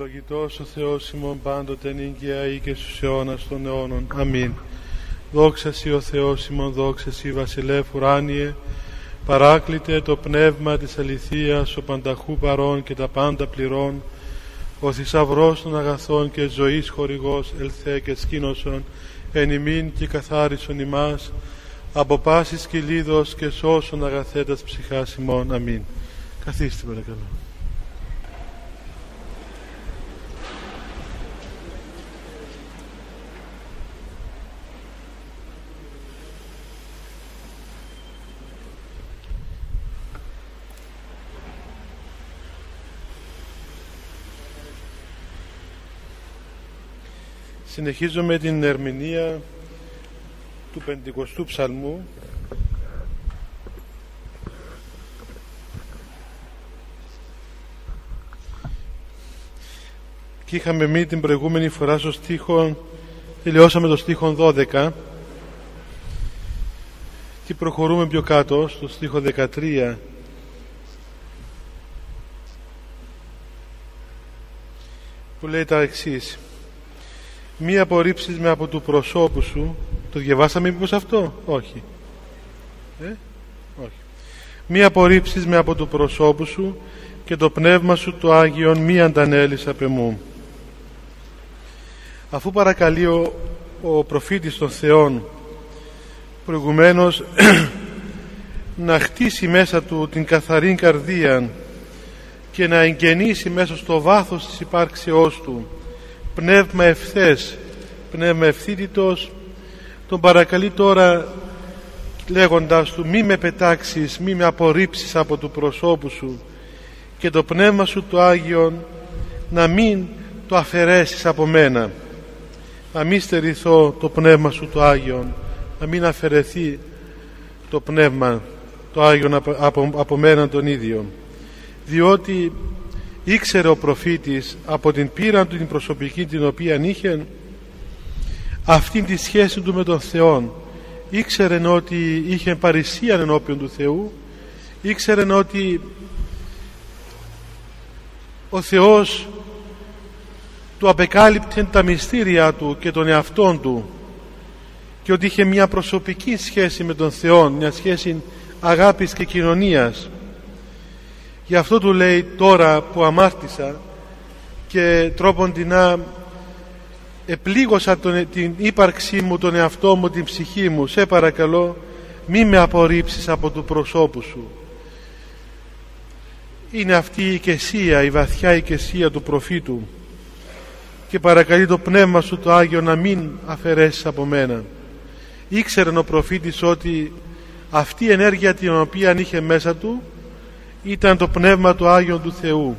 Ευλογητός ο Θεός ημών πάντοτε νύγκαια ή και στους αιώνας των αιώνων. Αμήν. Δόξα Σοι ο Θεός ημών, δόξα Σοι βασιλεύ ουράνιε, παράκλητε το πνεύμα της αληθείας, ο πανταχού παρών και τα πάντα πληρών, ο θησαυρός των αγαθών και ζωής χορηγός ελθέ και σκήνωσον, εν ημίν και καθάρισον ημάς, από πάσης κυλίδος και σώσον αγαθέτας ψυχάς ημών. Αμήν. Καθίστε παρακαλώ. Συνεχίζω με την ερμηνεία του Πεντηκοστού Ψαλμού. Και είχαμε μείνει την προηγούμενη φορά στο στίχο τελειώσαμε το στίχο 12 και προχωρούμε πιο κάτω στο στίχο 13 που λέει τα εξής μη απορρίψεις με από του προσώπου σου. Το διαβάσαμε μήπως αυτό; Όχι. Ε; όχι. Μη απορρίψεις με από του προσώπου σου και το πνεύμα σου το Άγιον μη αντανέλεις απ' εμού. Αφού παρακαλεί ο, ο προφήτης των Θεών προηγουμένως να χτίσει μέσα του την καθαρή καρδία και να εγγενήσει μέσα στο βάθος της υπάρξεώς του πνεύμα ευθές πνεύμα ευθύτητος τον παρακαλεί τώρα λέγοντας του μη με πετάξεις μη με απορρίψεις από του προσώπου σου και το πνεύμα σου το Άγιον να μην το αφαιρέσεις από μένα. Να μην στερηθώ το πνεύμα σου το Άγιον να μην αφαιρεθεί το πνεύμα το Άγιον από, από, από μένα τον ίδιο. Διότι ήξερε ο προφήτης από την πείρα του την προσωπική την οποία είχε αυτήν τη σχέση του με τον Θεό ήξερε ότι είχε παρησία ενώπιον του Θεού ήξερε ότι ο Θεός του απεκάλυπτε τα μυστήρια του και τον εαυτόν του και ότι είχε μια προσωπική σχέση με τον Θεό μια σχέση αγάπης και κοινωνίας Γι' αυτό του λέει τώρα που αμάρτησα και τρόποντινά επλήγωσα τον, την ύπαρξή μου, τον εαυτό μου, την ψυχή μου. Σε παρακαλώ μη με απορρίψεις από του προσώπου σου. Είναι αυτή η οικεσία, η βαθιά οικεσία του προφήτου και παρακαλεί το πνεύμα σου το Άγιο να μην αφαιρέσεις από μένα. Ήξερε ο προφήτης ότι αυτή η ενέργεια την οποία είχε μέσα του ήταν το Πνεύμα του Άγιον του Θεού.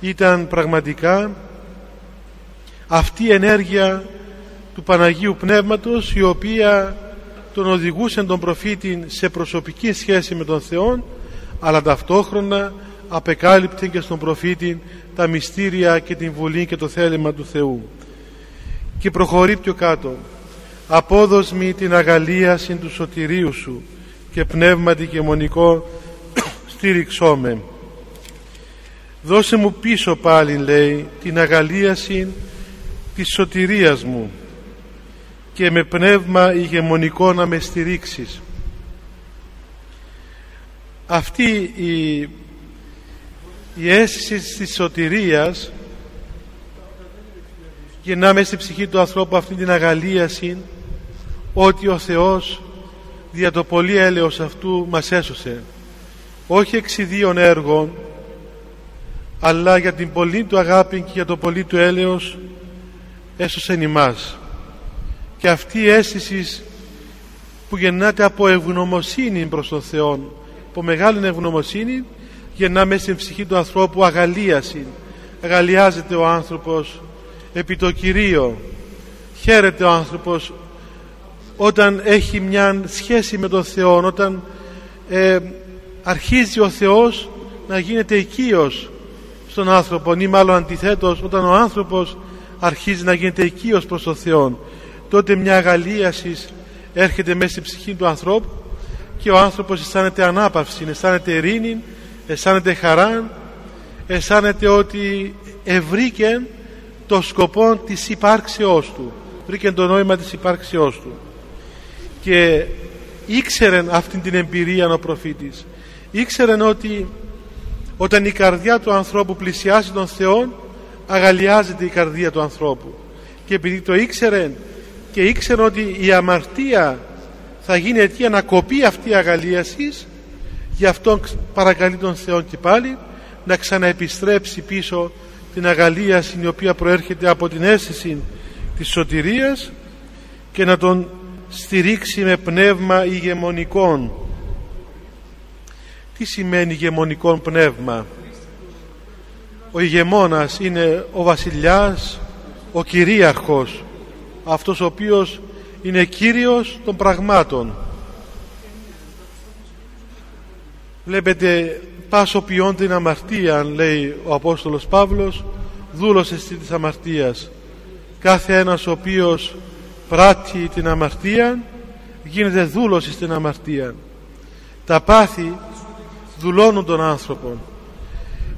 Ήταν πραγματικά αυτή η ενέργεια του Παναγίου Πνεύματος η οποία τον οδηγούσε τον προφήτη σε προσωπική σχέση με τον Θεό αλλά ταυτόχρονα απεκάλυπτε και στον προφήτη τα μυστήρια και την βουλή και το θέλημα του Θεού. Και προχωρεί πιο κάτω. Απόδοσμη την αγαλίαση του σωτηρίου σου και πνεύματι και μονικό στήριξό με δώσε μου πίσω πάλι λέει την αγαλίαση της σωτηρίας μου και με πνεύμα ηγεμονικό να με στηρίξεις. Αυτή η, η αίσθηση της σωτηρίας γεννάμε στη ψυχή του ανθρώπου αυτή την αγαλίαση ότι ο Θεός δια το πολύ έλεος αυτού μας έσωσε όχι εξιδίων έργων αλλά για την πολύ του αγάπη και για το πολύ του έλεος έσωσε ημάς. Και αυτή η αίσθηση που γεννάται από ευγνωμοσύνη προς τον Θεό από μεγάλη ευγνωμοσύνη γεννά μέσα στην ψυχή του ανθρώπου αγαλίαση αγαλιάζεται ο άνθρωπος επί το Κυρίο. Χαίρεται ο άνθρωπος όταν έχει μια σχέση με τον Θεό όταν ε, αρχίζει ο Θεός να γίνεται οικείος στον άνθρωπο ή μάλλον αντιθέτως όταν ο άνθρωπος αρχίζει να γίνεται οικείος προς τον Θεό τότε μια αγαλίασης έρχεται μέσα στην ψυχή του ανθρώπου και ο άνθρωπος αισθάνεται ανάπαυση, αισθάνεται ειρήνη, αισθάνεται χαρά αισθάνεται ότι ευρήκε το σκοπό της υπάρξεώς του βρήκε το νόημα της υπάρξεώς του. Και ήξερε αυτή την εμπειρία ο προφήτης ήξερε ότι όταν η καρδιά του ανθρώπου πλησιάζει τον Θεό αγαλιάζεται η καρδία του ανθρώπου. Και επειδή το ήξερε και ήξερε ότι η αμαρτία θα γίνει αιτία να κοπεί αυτή η αγαλίασης γι' αυτό παρακαλεί τον Θεό και πάλι να ξαναεπιστρέψει πίσω την αγαλίαση η οποία προέρχεται από την αίσθηση της σωτηρίας και να τον στηρίξει με πνεύμα ηγεμονικών τι σημαίνει ηγεμονικών πνεύμα; Ο ηγεμόνας είναι ο βασιλιάς ο κυρίαρχος αυτός ο οποίος είναι κύριος των πραγμάτων. Βλέπετε πάσο ποιόν την αμαρτία λέει ο Απόστολος Παύλος δούλωσε της αμαρτίας. Κάθε ένας ο οποίος πράττει την αμαρτία γίνεται δούλος στην αμαρτία. Τα πάθη δουλώνουν τον άνθρωπο.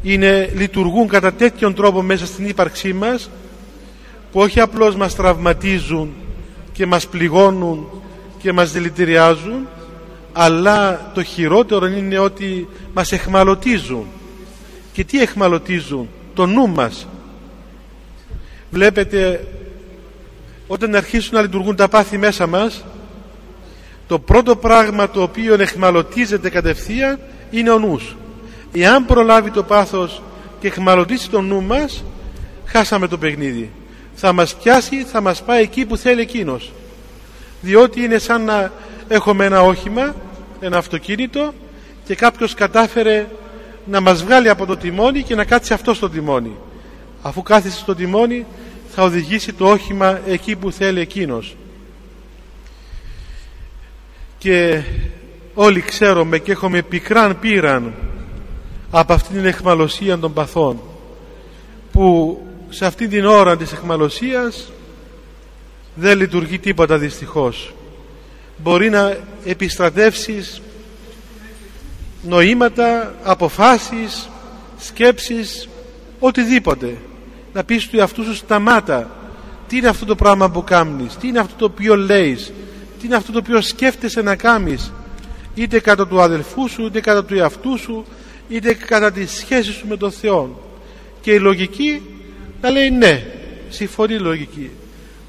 Είναι, λειτουργούν κατά τέτοιον τρόπο μέσα στην ύπαρξή μας που όχι απλώς μας τραυματίζουν και μας πληγώνουν και μας δηλητηριάζουν αλλά το χειρότερο είναι ότι μας εχμαλωτίζουν. Και τι εχμαλωτίζουν; Το νου μας. Βλέπετε όταν αρχίσουν να λειτουργούν τα πάθη μέσα μας το πρώτο πράγμα το οποίο εχμαλωτίζεται κατευθείαν είναι ο νους. Εάν προλάβει το πάθος και εχμαλωτίσει το νου μας χάσαμε το παιχνίδι. Θα μας πιάσει, θα μας πάει εκεί που θέλει εκείνος. Διότι είναι σαν να έχουμε ένα όχημα ένα αυτοκίνητο και κάποιος κατάφερε να μας βγάλει από το τιμόνι και να κάτσει αυτό στο τιμόνι. Αφού κάθισε στο τιμόνι θα οδηγήσει το όχημα εκεί που θέλει εκείνος. Και όλοι ξέρουμε και έχουμε πικράν πήραν από αυτήν την εχμαλωσία των παθών που σε αυτή την ώρα της εχμαλωσίας δεν λειτουργεί τίποτα δυστυχώς μπορεί να επιστρατεύσεις νοήματα, αποφάσεις, σκέψεις, οτιδήποτε. Να πεις του εαυτού σου σταμάτα. Τι είναι αυτό το πράγμα που κάνεις, τι είναι αυτό το οποίο λέεις, τι είναι αυτό το οποίο σκέφτεσαι να κάνεις. Είτε κατά του αδελφού σου, είτε κατά του εαυτού σου, είτε κατά τη σχέση σου με τον Θεό. Και η λογική να λέει ναι, συμφωνεί η λογική.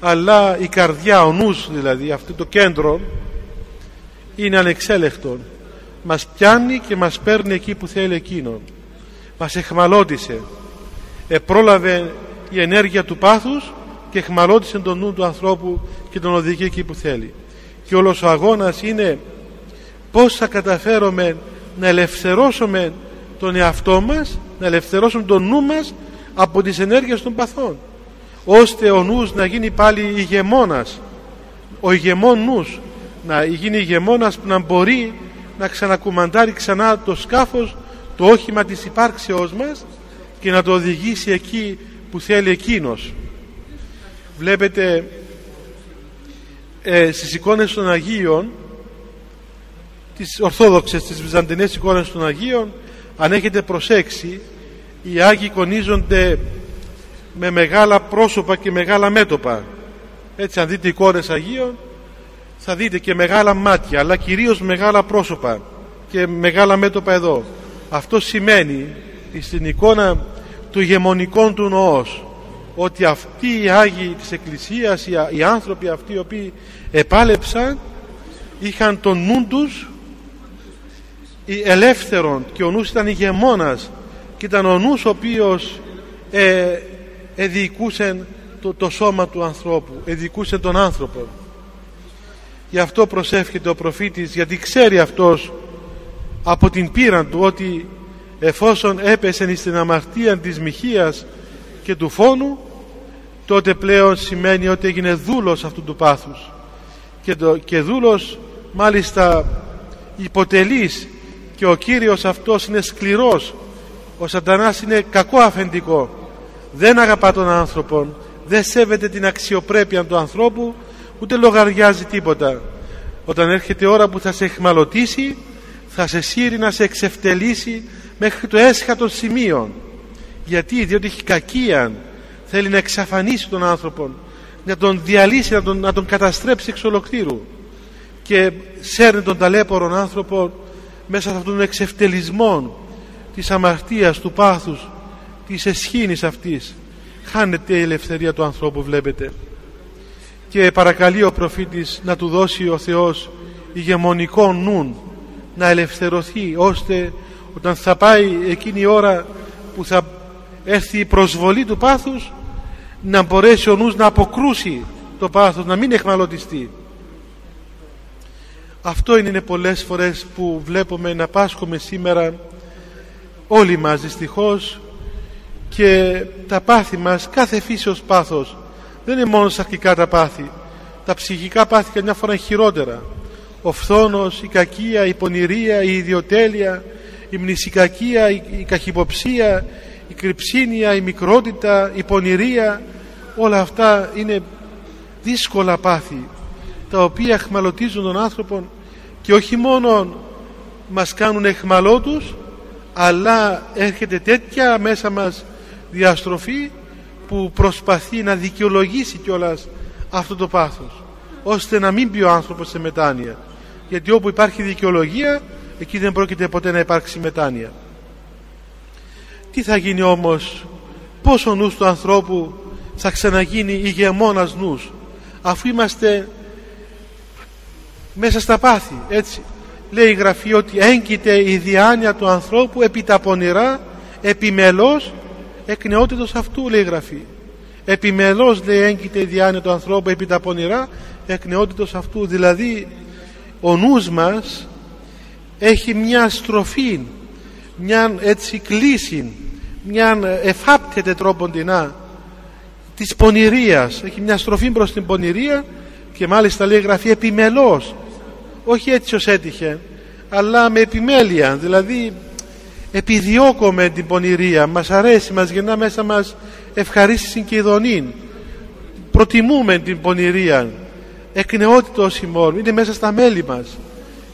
Αλλά η καρδιά, ο νους δηλαδή, αυτό το κέντρο είναι ανεξέλεκτο μας πιάνει και μας παίρνει εκεί που θέλει εκείνο μας εχμαλώτησε επρόλαβε η ενέργεια του πάθους και εχμαλώτησε τον νου του ανθρώπου και τον οδηγεί εκεί που θέλει και όλος ο αγώνας είναι πως θα καταφέρουμε να ελευθερώσουμε τον εαυτό μας να ελευθερώσουμε τον νου μας από τις ενέργειες των παθών ώστε ο νους να γίνει πάλι ηγεμόνας. Ο ηγεμόν νους να γίνει ηγεμόνας που να μπορεί να ξανακουμαντάρει ξανά το σκάφος το όχημα της υπάρξεώς μας και να το οδηγήσει εκεί που θέλει εκείνος. Βλέπετε ε, στις εικόνες των Αγίων τις ορθόδοξες, τις βυζαντινές εικόνες των Αγίων αν έχετε προσέξει οι Άγιοι εικονίζονται με μεγάλα πρόσωπα και μεγάλα μέτωπα. Έτσι αν δείτε εικόνες Αγίων θα δείτε και μεγάλα μάτια αλλά κυρίως μεγάλα πρόσωπα και μεγάλα μέτωπα εδώ. Αυτό σημαίνει στην εικόνα του ηγεμονικών του νοός ότι αυτοί οι Άγιοι της Εκκλησίας οι άνθρωποι αυτοί οι οποίοι επάλεψαν είχαν τον νου τους ελεύθερον και ο νους ήταν ηγεμόνας και ήταν ο νους ο οποίος ε, εδιοικούσε το, το σώμα του ανθρώπου εδιοικούσε τον άνθρωπο. Γι' αυτό προσεύχεται ο προφήτης γιατί ξέρει αυτός από την πείρα του ότι εφόσον έπεσε στην αμαρτία της μοιχείας και του φόνου τότε πλέον σημαίνει ότι έγινε δούλος αυτού του πάθους. Και, το, και δούλος μάλιστα υποτελής και ο Κύριος αυτός είναι σκληρός. Ο σατανάς είναι κακό αφεντικό. Δεν αγαπά τον άνθρωπο δεν σέβεται την αξιοπρέπεια του ανθρώπου. Ούτε λογαριάζει τίποτα. Όταν έρχεται η ώρα που θα σε εχμαλωτήσει θα σε σύρει να σε εξευτελίσει μέχρι το έσχατο σημείο γιατί διότι έχει κακία θέλει να εξαφανίσει τον άνθρωπο να τον διαλύσει να τον, να τον καταστρέψει εξ ολοκλήρου. Και σέρνει τον ταλέπορον άνθρωπο μέσα σε αυτόν τον εξευτελισμό της αμαρτίας, του πάθους της εσχήνης αυτής. Χάνεται η ελευθερία του ανθρώπου βλέπετε. Και παρακαλεί ο προφήτης να του δώσει ο Θεός ηγεμονικό νουν να ελευθερωθεί ώστε όταν θα πάει εκείνη η ώρα που θα έρθει η προσβολή του πάθους να μπορέσει ο νους να αποκρούσει το πάθος να μην εχμαλωτιστεί αυτό είναι πολλές φορές που βλέπουμε να πάσχουμε σήμερα όλοι μας δυστυχώς και τα πάθη μας κάθε φύσεως πάθος δεν είναι μόνο σαρκικά τα πάθη. Τα ψυχικά πάθη καμιά φορά είναι χειρότερα. Ο φθόνος, η κακία, η πονηρία, η ιδιοτέλεια η μνησικακία, η, η καχυποψία η κρυψίνια, η μικρότητα, η πονηρία όλα αυτά είναι δύσκολα πάθη τα οποία εχμαλωτίζουν τον άνθρωπο και όχι μόνο μας κάνουν εχμαλώτους αλλά έρχεται τέτοια μέσα μας διαστροφή που προσπαθεί να δικαιολογήσει κιόλας αυτό το πάθος ώστε να μην μπει ο άνθρωπος σε μετάνοια. Γιατί όπου υπάρχει δικαιολογία εκεί δεν πρόκειται ποτέ να υπάρξει μετάνοια. Τι θα γίνει όμως πως ο νους του ανθρώπου θα ξαναγίνει ηγεμόνας νους αφού είμαστε μέσα στα πάθη έτσι. Λέει η Γραφή ότι έγκυται η διάνοια του ανθρώπου επί τα πονηρά επιμελώς εκ νεότητος αυτού λέει η Γραφή. Επιμελώς λέει έγκυται η διάνοια του ανθρώπου επί τα πονηρά εκ νεότητος αυτού. Δηλαδή ο νους μας έχει μια στροφή μια έτσι κλίση μια εφάπτεται τρόποντινά της πονηρίας. Έχει μια στροφή προς την πονηρία και μάλιστα λέει γραφή επιμελώς όχι έτσι ως έτυχε αλλά με επιμέλεια. Δηλαδή επιδιώκουμε την πονηρία. Μας αρέσει, μας γεννά μέσα μας ευχαρίστηση και ειδονή προτιμούμε την πονηρία. Εκνεότητος ημών είναι μέσα στα μέλη μας.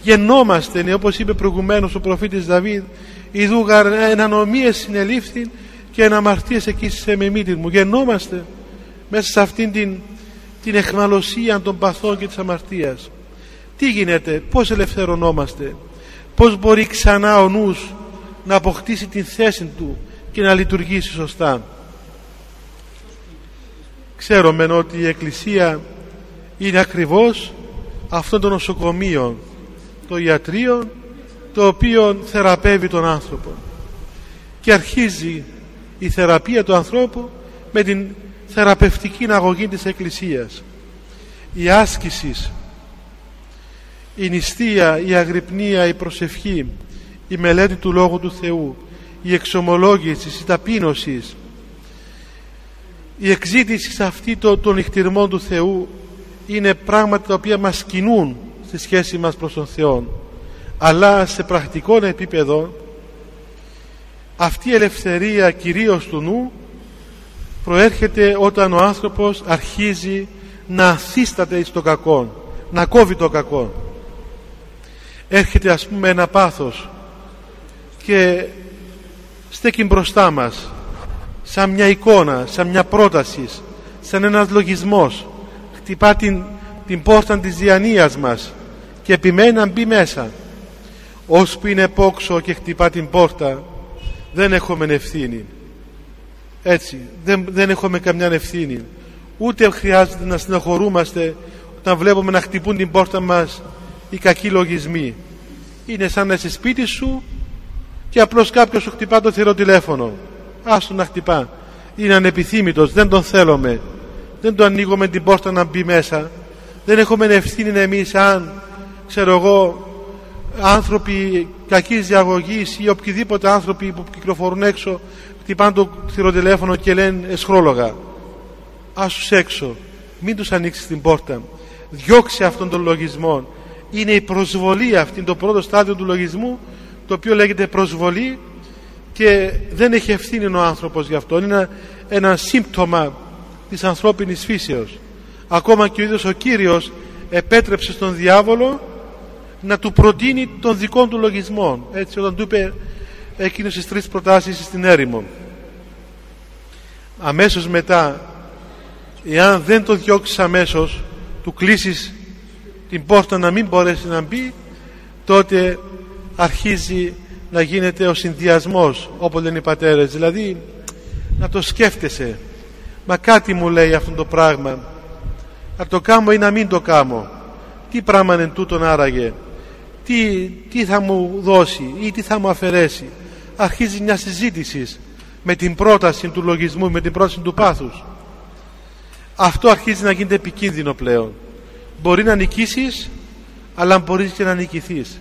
Γεννόμαστε ναι, όπως είπε προηγουμένως ο προφήτης Δαβίδ «Ιδούγαρ ενανομίες συνελήφθη και εναμαρτίες εκεί σε μεμίτην μου». Γεννόμαστε μέσα σε αυτήν την, την εχμαλωσία των παθών και της αμαρτίας. Τι γίνεται, πώς ελευθερωνόμαστε, πώς μπορεί ξανά ο νους να αποκτήσει την θέση του και να λειτουργήσει σωστά. Ξέρουμε ότι η Εκκλησία είναι ακριβώς αυτό το νοσοκομείο, το ιατρείο το οποίο θεραπεύει τον άνθρωπο και αρχίζει η θεραπεία του ανθρώπου με την θεραπευτική αγωγή της Εκκλησίας η άσκησης η νηστεία, η αγρυπνία, η προσευχή η μελέτη του Λόγου του Θεού η εξομολόγηση, η ταπείνωσης η εξήτηση σε αυτή το, των νυχτηρμών του Θεού είναι πράγματα τα οποία μας κινούν στη σχέση μας προς τον Θεό. Αλλά σε πρακτικό επίπεδο αυτή η ελευθερία κυρίως του νου προέρχεται όταν ο άνθρωπος αρχίζει να αθίσταται στο κακό να κόβει το κακό έρχεται ας πούμε ένα πάθος και στέκει μπροστά μας σαν μια εικόνα, σαν μια πρόταση σαν ένας λογισμός. Χτυπά την, την πόρτα της διανοίας μας και επιμένει να μπει μέσα. Ώσπου είναι πόξο και χτυπά την πόρτα δεν έχουμε ευθύνη. Έτσι δεν, δεν έχουμε καμιά ευθύνη. Ούτε χρειάζεται να συναχωρούμαστε όταν βλέπουμε να χτυπούν την πόρτα μας οι κακοί λογισμοί. Είναι σαν να είσαι σπίτι σου και απλώς κάποιος σου χτυπά το θηρό τηλέφωνο άστο να χτυπά. Είναι ανεπιθύμητος. Δεν τον θέλουμε. Δεν το ανοίγουμε την πόρτα να μπει μέσα. Δεν έχουμε ευθύνη εμείς αν ξέρω εγώ άνθρωποι κακής διαγωγής ή οποιοδήποτε άνθρωποι που κυκλοφορούν έξω χτυπάνε το θηροτηλέφωνο και λένε εσχρόλογα. Άσους έξω. Μην τους ανοίξεις την πόρτα. Διώξε αυτόν τον λογισμό είναι η προσβολή αυτή το πρώτο στάδιο του λογισμού το οποίο λέγεται προσβολή και δεν έχει ευθύνη ο άνθρωπος γι' αυτό είναι ένα, ένα σύμπτωμα της ανθρώπινης φύσεως. Ακόμα και ο ίδιος ο Κύριος επέτρεψε στον διάβολο να του προτείνει τον δικό του λογισμό έτσι όταν του είπε εκείνες τις τρεις προτάσεις στην έρημο αμέσως μετά εάν δεν το διώξεις αμέσως του κλείσεις την πόρτα να μην μπορέσει να μπει τότε αρχίζει να γίνεται ο συνδυασμός όπως λένε οι πατέρες. Δηλαδή να το σκέφτεσαι. Μα κάτι μου λέει αυτό το πράγμα. Να το κάνω ή να μην το κάνω. Τι πράγμα είναι τούτον άραγε. Τι, τι θα μου δώσει ή τι θα μου αφαιρέσει. Αρχίζει μια συζήτηση με την πρόταση του λογισμού με την πρόταση του πάθους. Αυτό αρχίζει να γίνεται επικίνδυνο πλέον μπορεί να νικήσεις αλλά μπορείς και να νικηθείς.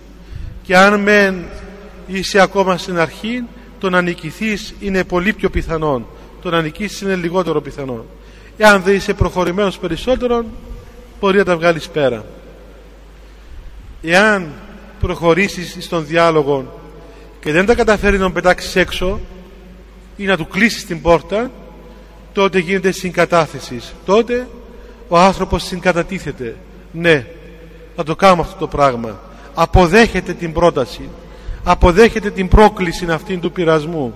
Και αν μεν είσαι ακόμα στην αρχή το να νικηθείς είναι πολύ πιο πιθανό το να νικήσεις είναι λιγότερο πιθανό εάν δεν είσαι προχωρημένος περισσότερο μπορεί να τα βγάλεις πέρα. Εάν προχωρήσεις στον διάλογο και δεν τα καταφέρεις να τον πετάξεις έξω ή να του κλείσεις την πόρτα τότε γίνεται συγκατάθεσης. Τότε ο άνθρωπος συγκατατίθεται ναι θα το κάνουμε αυτό το πράγμα. Αποδέχεται την πρόταση. Αποδέχεται την πρόκληση αυτήν του πειρασμού.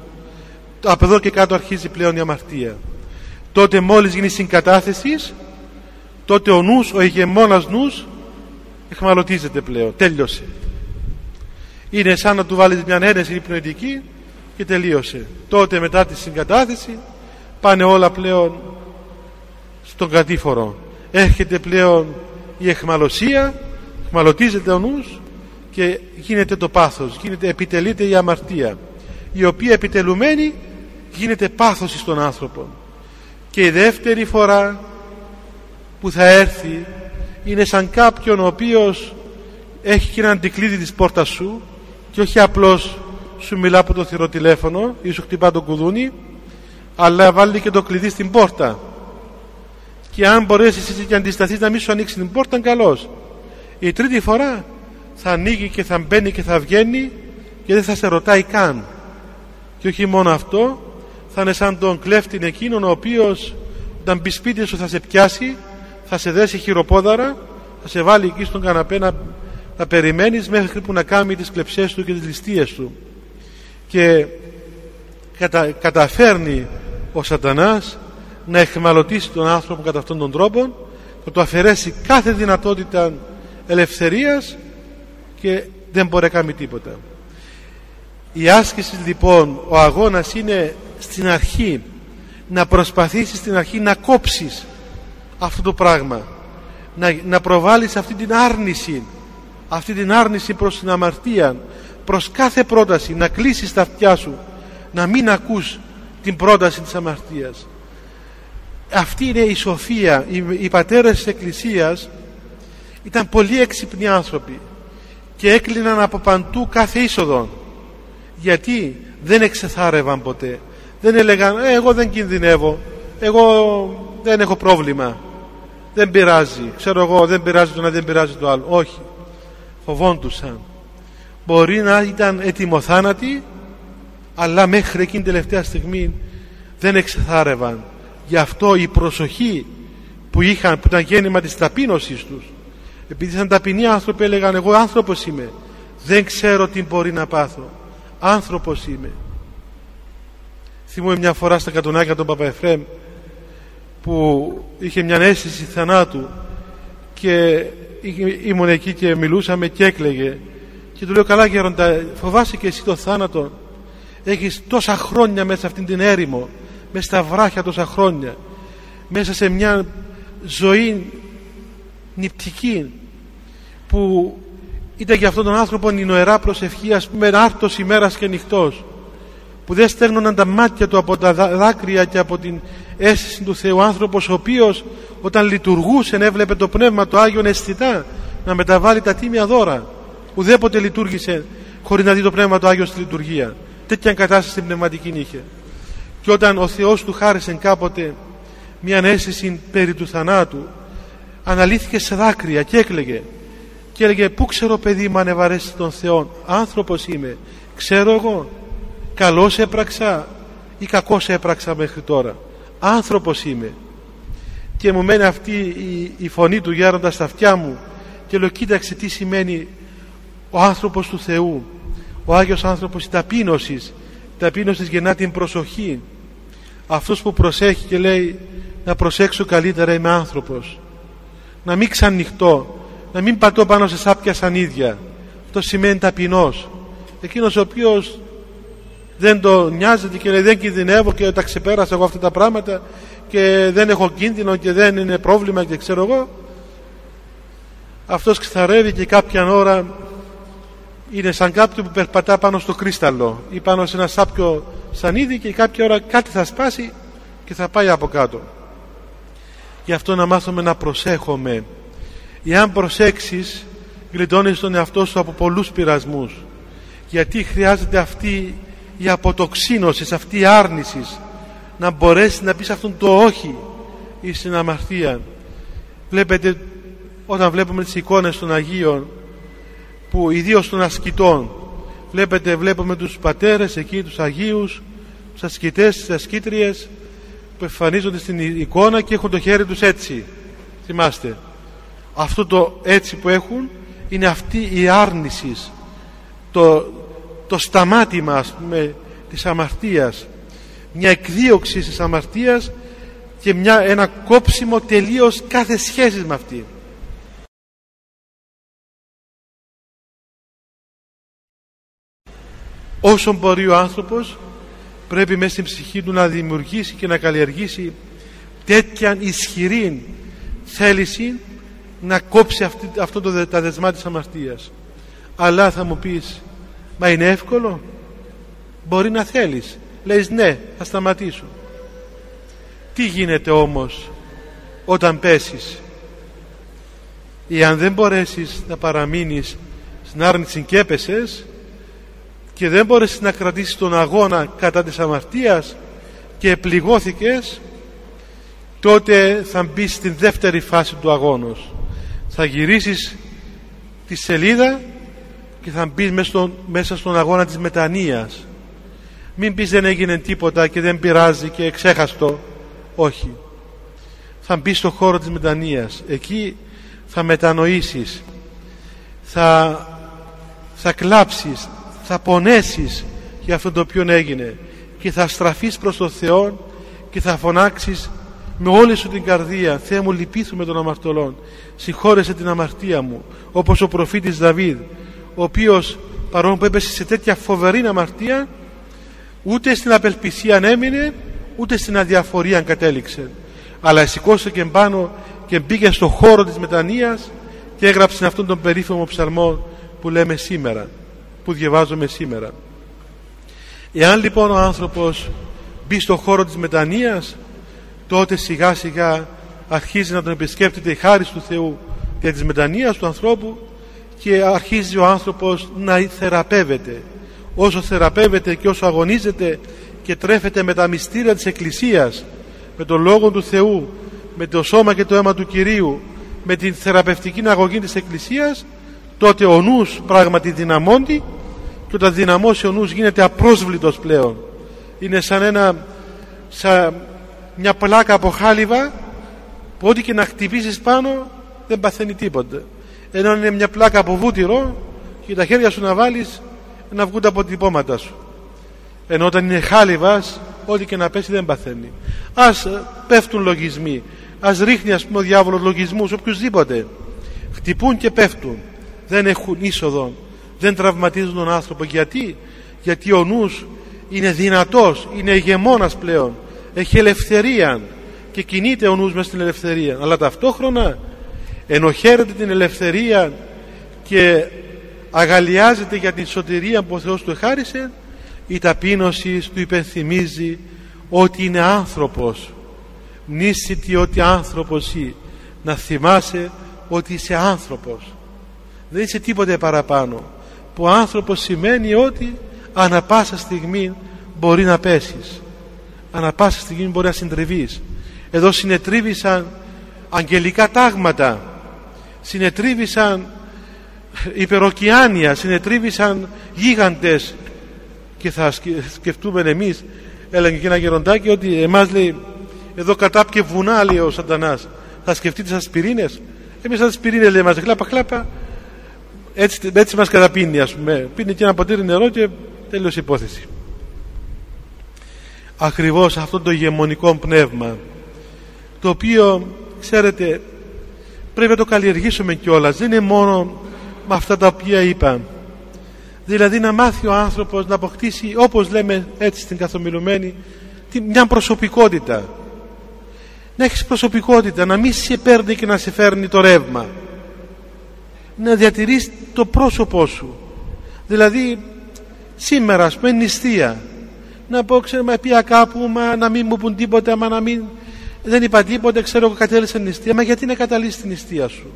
Από εδώ και κάτω αρχίζει πλέον η αμαρτία. Τότε μόλις γίνει συγκατάθεσης τότε ο νους, ο ηγεμόνας νους εχμαλωτίζεται πλέον, τέλειωσε. Είναι σαν να του βάλεις μια ένεση υπνοητική και τελείωσε. Τότε μετά τη συγκατάθεση πάνε όλα πλέον στον κατήφορο. Έρχεται πλέον η εχμαλωσία εχμαλωτίζεται ο νους και γίνεται το πάθος γίνεται, επιτελείται η αμαρτία η οποία επιτελουμένη γίνεται πάθος στον άνθρωπο. Και η δεύτερη φορά που θα έρθει είναι σαν κάποιον ο οποίος έχει και ένα αντικλείδι της πόρτας σου και όχι απλώς σου μιλά από το θηροτηλέφωνο ή σου χτυπά το κουδούνι αλλά βάλει και το κλειδί στην πόρτα και αν μπορέσεις εσύ και αντισταθείς να μην σου ανοίξει την πόρτα καλώς η τρίτη φορά θα ανοίγει και θα μπαίνει και θα βγαίνει και δεν θα σε ρωτάει καν. Και όχι μόνο αυτό θα είναι σαν τον κλέφτη εκείνον ο οποίος όταν μπει σπίτι σου θα σε πιάσει θα σε δέσει χειροπόδαρα θα σε βάλει εκεί στον καναπέ να, να περιμένεις μέχρι που να κάνει τις κλεψές του και τις ληστείες του. Και κατα, καταφέρνει ο σατανάς να εχμαλωτήσει τον άνθρωπο κατά αυτόν τον τρόπο να του αφαιρέσει κάθε δυνατότητα ελευθερίας και δεν μπορεί να κάνει τίποτα. Η άσκηση λοιπόν ο αγώνας είναι στην αρχή. Να προσπαθήσεις στην αρχή να κόψεις αυτό το πράγμα. Να, να προβάλλεις αυτή την άρνηση αυτή την άρνηση προς την αμαρτία προς κάθε πρόταση. Να κλείσεις τα αυτιά σου να μην ακούς την πρόταση της αμαρτίας αυτή είναι η σοφία. Οι, οι πατέρες της Εκκλησίας ήταν πολύ έξυπνοι άνθρωποι και έκλειναν από παντού κάθε είσοδο γιατί δεν εξεθάρευαν ποτέ. Δεν έλεγαν ε, εγώ δεν κινδυνεύω. Εγώ δεν έχω πρόβλημα. Δεν πειράζει. Ξέρω εγώ δεν πειράζει το ένα δεν πειράζει το άλλο όχι. Φοβόντουσαν. Μπορεί να ήταν ετοιμοθάνατοι αλλά μέχρι εκείνη την τελευταία στιγμή δεν εξεθάρευαν γι' αυτό η προσοχή που είχαν που ήταν γέννημα της ταπείνωσης τους επειδή ήταν ταπεινοί άνθρωποι έλεγαν εγώ άνθρωπος είμαι δεν ξέρω τι μπορεί να πάθω. Άνθρωπος είμαι θυμούμαι μια φορά στα κατονάκια των Παπαεφρέμ που είχε μια αίσθηση θανάτου και ήμουν εκεί και μιλούσαμε και έκλαιγε και του λέω καλά γέροντα φοβάσαι και εσύ το θάνατο. Έχεις τόσα χρόνια μέσα σε αυτήν την έρημο μέσα στα βράχια τόσα χρόνια μέσα σε μια ζωή νηπτική που ήταν για αυτόν τον άνθρωπο η νοερά προσευχή ας πούμε άρτος ημέρας και νυχτός που δεν στέλνονταν τα μάτια του από τα δάκρυα και από την αίσθηση του Θεού άνθρωπος ο οποίος όταν λειτουργούσε έβλεπε το Πνεύμα το Άγιον αισθητά να μεταβάλει τα τίμια δώρα. Ουδέποτε λειτουργήσε χωρίς να δει το Πνεύμα το Άγιο στη λειτουργία. Τέτοια κατάσταση πνευματική είχε και όταν ο Θεός του χάρισε κάποτε μια αίσθηση περί του θανάτου αναλύθηκε σε δάκρυα και έκλαιγε και έλεγε πού ξέρω παιδί μου αν ευαρέσει τον Θεό άνθρωπος είμαι. Ξέρω εγώ. Καλός έπραξα ή κακός έπραξα μέχρι τώρα; Άνθρωπος είμαι και μου μένει αυτή η, η φωνή του γέροντα στα αυτιά μου και λέω κοίταξε τι σημαίνει ο άνθρωπος του Θεού. Ο Άγιος άνθρωπος η ταπείνωσης. Η ταπείνωσης γεννά την προσοχή αυτός που προσέχει και λέει να προσέξω καλύτερα είμαι άνθρωπος. Να μην ξανοιχτώ. Να μην πατώ πάνω σε σάπια σανίδια αυτό σημαίνει ταπεινός. Εκείνος ο οποίος δεν το νοιάζεται και λέει δεν κινδυνεύω και τα ξεπέρασα εγώ αυτά τα πράγματα και δεν έχω κίνδυνο και δεν είναι πρόβλημα και ξέρω εγώ αυτός ξεθαρεύει και κάποια ώρα είναι σαν κάποιον που περπατά πάνω στο κρίσταλο ή πάνω σε ένα σάπιο σανίδι και κάποια ώρα κάτι θα σπάσει και θα πάει από κάτω. Γι' αυτό να μάθουμε να προσέχουμε. Εάν προσέξεις γλιτώνεις τον εαυτό σου από πολλούς πειρασμούς γιατί χρειάζεται αυτή η αποτοξίνωση, αυτή η άρνησης να μπορέσεις να πεις αυτόν το όχι ή στην αμαρτία. Βλέπετε όταν βλέπουμε τις εικόνες των Αγίων που ιδίω των ασκητών βλέπετε βλέπουμε τους πατέρες εκεί τους Αγίους τους ασκητές, τις ασκήτριες που εμφανίζονται στην εικόνα και έχουν το χέρι τους έτσι. Θυμάστε. Αυτό το έτσι που έχουν είναι αυτή η άρνησης το, το σταμάτημα ας πούμε της αμαρτίας. Μια εκδίωξη της αμαρτίας και μια, ένα κόψιμο τελείως κάθε σχέση με αυτή όσο μπορεί ο άνθρωπος πρέπει μέσα στην ψυχή του να δημιουργήσει και να καλλιεργήσει τέτοια ισχυρή θέληση να κόψει αυτή, αυτό το, τα δεσμά της αμαρτίας. Αλλά θα μου πεις μα είναι εύκολο; Μπορεί να θέλεις λες ναι θα σταματήσω τι γίνεται όμως όταν πέσεις; Ή αν δεν μπορέσεις να παραμείνεις στην άρνηση και έπεσες και δεν μπορέσεις να κρατήσεις τον αγώνα κατά της αμαρτίας και πληγώθηκες τότε θα μπεις στην δεύτερη φάση του αγώνος. Θα γυρίσεις τη σελίδα και θα μπεις μέσα, μέσα στον αγώνα της μετανοίας. Μην πεις δεν έγινε τίποτα και δεν πειράζει και ξέχαστο. Όχι. Θα μπεις στον χώρο της μετανοίας. Εκεί θα μετανοήσεις. Θα, θα κλάψεις θα πονέσεις για αυτό το οποίο έγινε και θα στραφείς προς τον Θεό και θα φωνάξεις με όλη σου την καρδία Θεέ μου λυπήθουμε των αμαρτωλών συγχώρεσε την αμαρτία μου όπως ο προφήτης Δαβίδ ο οποίος παρόν που έπεσε σε τέτοια φοβερή αμαρτία ούτε στην απελπισία έμεινε ούτε στην αδιαφορία κατέληξε. Αλλά σηκώσε και πάνω και μπήκε στο χώρο της μετανοίας και έγραψε αυτόν τον περίφημο ψαλμό που λέμε σήμερα που διαβάζουμε σήμερα. Εάν λοιπόν ο άνθρωπος μπει στο χώρο της μετανοίας τότε σιγά σιγά αρχίζει να τον επισκέπτεται η χάρη του Θεού για της μετανοίας του ανθρώπου και αρχίζει ο άνθρωπος να θεραπεύεται. Όσο θεραπεύεται και όσο αγωνίζεται και τρέφεται με τα μυστήρια της Εκκλησίας με τον Λόγο του Θεού με το σώμα και το αίμα του Κυρίου με την θεραπευτική αγωγή της Εκκλησίας τότε ο νους πράγματι δυναμώνει και όταν δυναμώσει ο νους γίνεται απρόσβλητος πλέον. Είναι σαν ένα σαν μια πλάκα από χάλιβα που ό,τι και να χτυπήσεις πάνω δεν παθαίνει τίποτα ενώ είναι μια πλάκα από βούτυρο και τα χέρια σου να βάλεις να βγουν τα αποτυπώματα σου. Ενώ όταν είναι χάλιβας ό,τι και να πέσει δεν παθαίνει. Ας πέφτουν λογισμοί. Ας ρίχνει ας πούμε ο διάβολος λογισμούς οποιουσδήποτε. Χτυπούν και πέφτουν δεν έχουν είσοδο δεν τραυματίζουν τον άνθρωπο. Γιατί; Γιατί ο νους είναι δυνατός είναι ηγεμόνας πλέον έχει ελευθερία. Και κινείται ο νους μες στην ελευθερία. Αλλά ταυτόχρονα ενοχαίρεται την ελευθερία και αγαλιάζεται για την σωτηρία που ο Θεός του χάρισε η ταπείνωση του υπενθυμίζει ότι είναι άνθρωπος. Μνήσιτη ότι άνθρωπος ή να θυμάσαι ότι είσαι άνθρωπος δεν είσαι τίποτε παραπάνω. Που άνθρωπος σημαίνει ότι ανα πάσα στιγμή μπορεί να πέσεις. Ανα πάσα στιγμή μπορεί να συντριβείς. Εδώ συνετρίβησαν αγγελικά τάγματα. Συνετρίβησαν υπεροκειάνια συνετρίβησαν γίγαντες. Και θα σκεφτούμε εμείς έλεγε και ένα γεροντάκι ότι εμάς λέει εδώ κατάπιε βουνά λέει ο σαντανάς. Θα σκεφτείτε τις ασπιρίνες; Εμείς τις ασπιρίνες λέει μας χλάπα χλάπα έτσι, έτσι μας καταπίνει ας πούμε. Πίνει και ένα ποτήρι νερό και τέλειωσε η υπόθεση. Ακριβώς αυτό το ηγεμονικό πνεύμα το οποίο ξέρετε πρέπει να το καλλιεργήσουμε κιόλας. δεν είναι μόνο με αυτά τα οποία είπα. Δηλαδή να μάθει ο άνθρωπος να αποκτήσει όπως λέμε έτσι στην καθομιλουμένη μια προσωπικότητα. Να έχεις προσωπικότητα να μην σε παίρνει και να σε φέρνει το ρεύμα να διατηρείς το πρόσωπό σου. Δηλαδή σήμερα ας πούμε νηστεία. Να πω ξέρω μα πια κάπου μα να μην μου πουν τίποτα μα να μην δεν είπα τίποτα ξέρω εγώ κατέλησα νηστεία. Μα γιατί να καταλύσεις την νηστεία σου;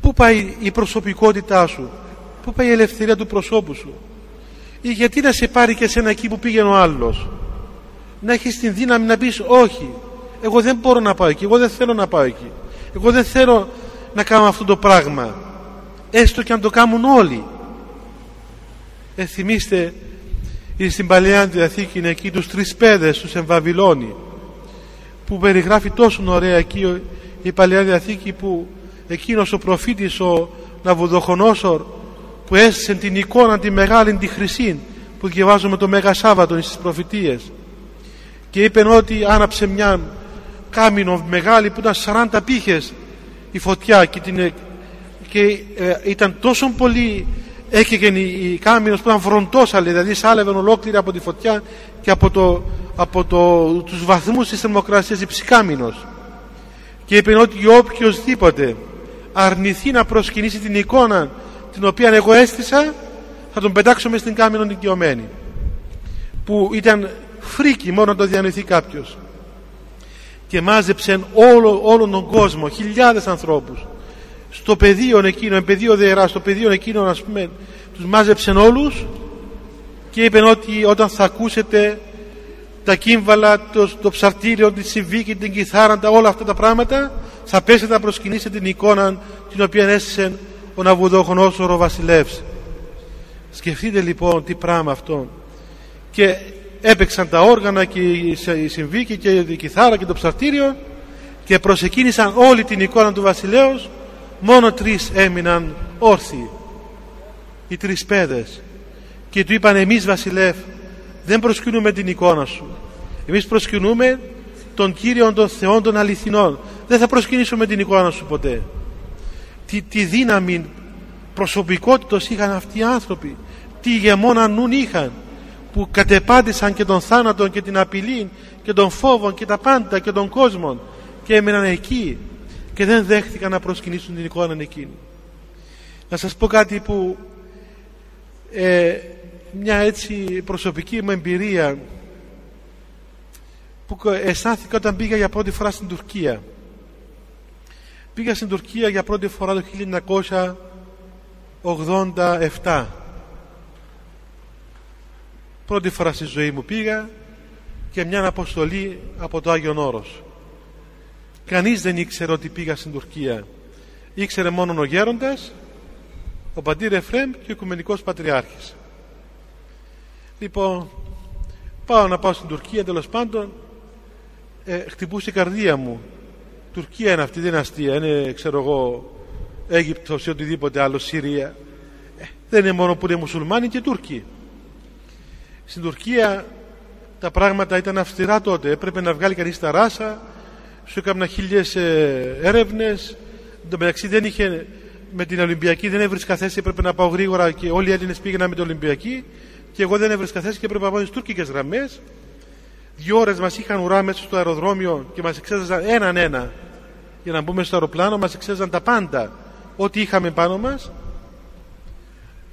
Πού πάει η προσωπικότητά σου; Πού πάει η ελευθερία του προσώπου σου; Ή γιατί να σε πάρει και σε ένα εκεί που πήγαινε ο άλλος; Να έχεις την δύναμη να πεις όχι εγώ δεν μπορώ να πάω εκεί εγώ δεν θέλω να πάω εκεί. Εγώ δεν θέλω να κάνω αυτό το πράγμα. Έστω και αν το κάνουν όλοι. Ε, θυμίστε στην Παλαιά Διαθήκη είναι εκεί τους τρεις πέδες τους Εμβαβυλώνει που περιγράφει τόσο ωραία εκεί η Παλαιά Διαθήκη που εκείνος ο προφήτης ο Ναβουδοχονόσορ που έστησε την εικόνα τη μεγάλη τη χρυσή που διαβάζουμε το Μέγα Σάββατο στις προφητείες. Και είπε ότι άναψε μια κάμινο μεγάλη που ήταν 40 πύχες η φωτιά και, την, και ε, ήταν τόσο πολύ έκαιγε η, η κάμινος που ήταν βροντόσαλη δηλαδή σάλευε ολόκληρη από τη φωτιά και από, το, από το, τους βαθμούς της θερμοκρασίας υψηκάμινος και είπε ότι οποιοδήποτε αρνηθεί να προσκυνήσει την εικόνα την οποία εγώ έστησα θα τον πετάξω μες στην κάμινο δικαιωμένη που ήταν φρίκι μόνο να το διανοηθεί κάποιος και μάζεψε όλο, όλο τον κόσμο χιλιάδες ανθρώπους. Στο πεδίο εκείνο, πεδίο δεερά, στο πεδίο εκείνο ας πούμε τους μάζεψε όλους και είπε ότι όταν θα ακούσετε τα κύμβαλα, το, το ψαρτήριο, τη συμβίκη, την κιθάρα, όλα αυτά τα πράγματα θα πέσετε να προσκυνήσετε την εικόνα την οποία έστησε ο Ναβουδοχονόσορο βασιλεύς. Σκεφτείτε λοιπόν τι πράγμα αυτό και έπαιξαν τα όργανα και η συμβίκη και η κιθάρα και το ψαρτήριο και προσεκίνησαν όλη την εικόνα του βασιλέως. Μόνο τρεις έμειναν όρθιοι. Οι τρεις πέδες και του είπαν εμείς βασιλεύ δεν προσκυνούμε την εικόνα σου. Εμείς προσκυνούμε τον Κύριο των Θεών των αληθινών δεν θα προσκυνήσουμε την εικόνα σου ποτέ τι, τι δύναμη προσωπικότητος είχαν αυτοί οι άνθρωποι. Τι ηγεμόνα νουν είχαν που κατεπάτησαν και τον θάνατο και την απειλή και τον φόβο και τα πάντα και τον κόσμο και έμειναν εκεί και δεν δέχτηκαν να προσκυνήσουν την εικόνα εκείνη. Να σας πω κάτι που ε, μια έτσι προσωπική μου εμπειρία που αισθάνθηκα όταν πήγα για πρώτη φορά στην Τουρκία. Πήγα στην Τουρκία για πρώτη φορά το 1987 πρώτη φορά στη ζωή μου πήγα και μια αποστολή από το Άγιον Όρος. Κανείς δεν ήξερε ότι πήγα στην Τουρκία. Ήξερε μόνο ο γέροντας ο πατήρ Εφρέμ και ο Οικουμενικός Πατριάρχης. Λοιπόν πάω να πάω στην Τουρκία τέλος πάντων ε, χτυπούσε η καρδία μου. Τουρκία είναι αυτή δεν είναι αστεία είναι ξέρω εγώ Αίγυπτος ή οτιδήποτε άλλο Συρία. Ε, δεν είναι μόνο που είναι μουσουλμάνοι και Τούρκοι στην Τουρκία τα πράγματα ήταν αυστηρά τότε. Έπρεπε να βγάλει κανείς τα ράσα σου έκανα χίλιες ε, έρευνες. Εν τω μεταξύ δεν είχε με την Ολυμπιακή δεν έβρισκα θέση έπρεπε να πάω γρήγορα και όλοι οι Έλληνες πήγαιναν με την Ολυμπιακή. Και εγώ δεν έβρισκα θέση και έπρεπε να πάω στις τουρκικές γραμμές. Δύο ώρες μας είχαν ουρά μέσα στο αεροδρόμιο και μας εξέζαζαν έναν ένα. Για να μπούμε στο αεροπλάνο μας εξέζαζαν τα πάντα. Ό,τι είχαμε πάνω μας.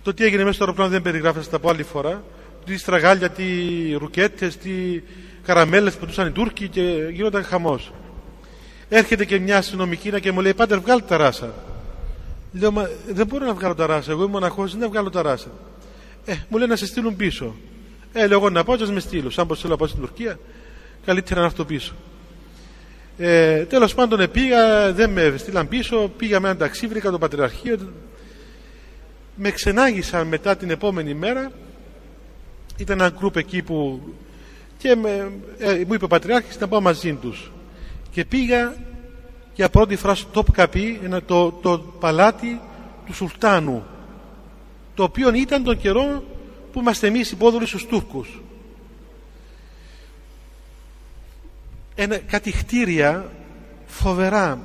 Το τι έγινε μέσα στο αεροπλάνο δεν περιγράφεται από άλλη φορά τι στραγάλια, τι ρουκέτες, τι καραμέλες που τούσαν οι Τούρκοι και γίνονταν χαμός. Έρχεται και μια αστυνομική και μου λέει πάτερ βγάλει τα ράσα. Λέω μα δεν μπορώ να βγάλω τα ράσα, εγώ είμαι μοναχός, δεν βγάλω τα ράσα. Ε, μου λέει να σε στείλουν πίσω. Ε, λέω εγώ να πάω, να με στείλω. Σαν πως θέλω να πάω στην Τουρκία, καλύτερα να αυτό πίσω. Ε, τέλος πάντων πήγα, δεν με στείλαν πίσω, πήγα με ένα ταξί, βρήκα το Πατριαρχείο. Με ξενάγησαν μετά την επόμενη μέρα ήταν ένα γκρουπ εκεί που και με, ε, μου είπε ο Πατριάρχης να πάω μαζί τους και πήγα για πρώτη φορά στο Τόπκαπι το, το παλάτι του Σουλτάνου το οποίο ήταν τον καιρό που είμαστε εμείς υπόδουλοι στους Τούρκους. Ένα, κάτι χτίρια φοβερά